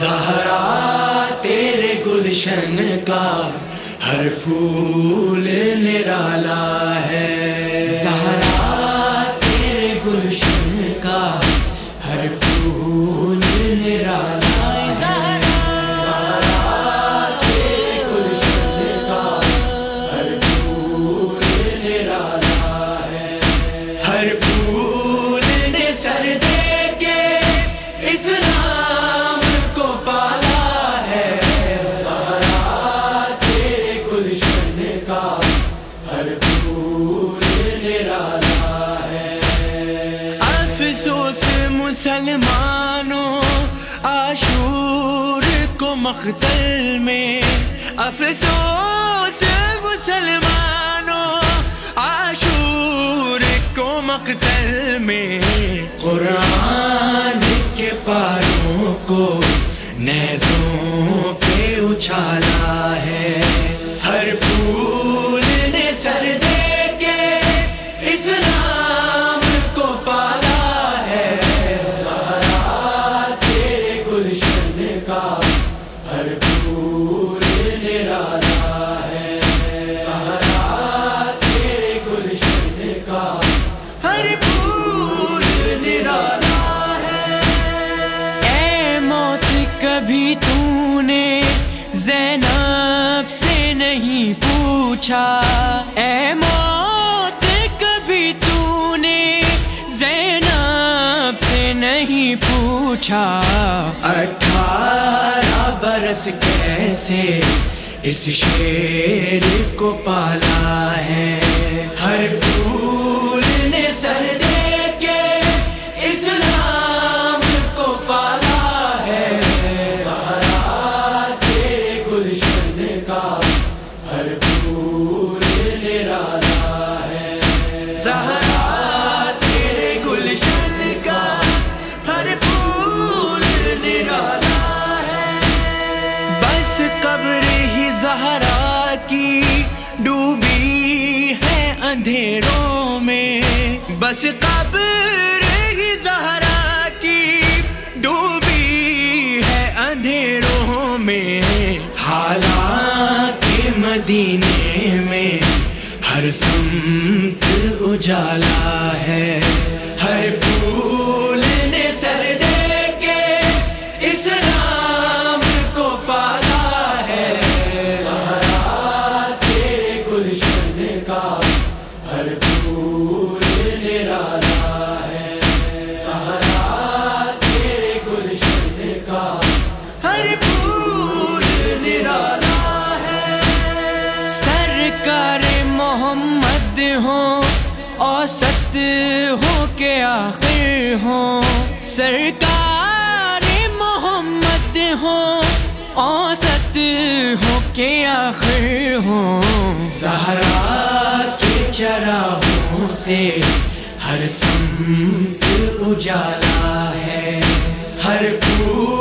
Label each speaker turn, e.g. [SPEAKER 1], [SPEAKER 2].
[SPEAKER 1] زہرا تیرے گلشن کا ہر پھول نرالا ہے۔ زہرا
[SPEAKER 2] مسلمانوں، عاشور کو مقتل میں، افسوس مسلمانوں، عاشور کو مقتل میں۔
[SPEAKER 1] قرآن کے پاروں کو نیزوں پہ اچھالا ہے۔
[SPEAKER 2] نہیں پوچھا، اے موت کبھی تو نے زینب سے نہیں پوچھا۔
[SPEAKER 1] اٹھارہ برس کیسے اس شیر کو پالا ہے؟ ہر پھول
[SPEAKER 2] اندھیروں میں۔ بس قبر ہی زہرا کی ڈوبی ہے اندھیروں میں۔
[SPEAKER 1] حالات مدینے میں ہر سمت اجالا ہے۔ ہر پھول نے سر
[SPEAKER 2] ہو کے آخر ہوں۔ سرکار محمد ہوں۔ اوسط ہو کے آخر ہوں۔
[SPEAKER 1] زہرا کے چراغوں سے ہر سمت اجالا ہے۔ ہر پھول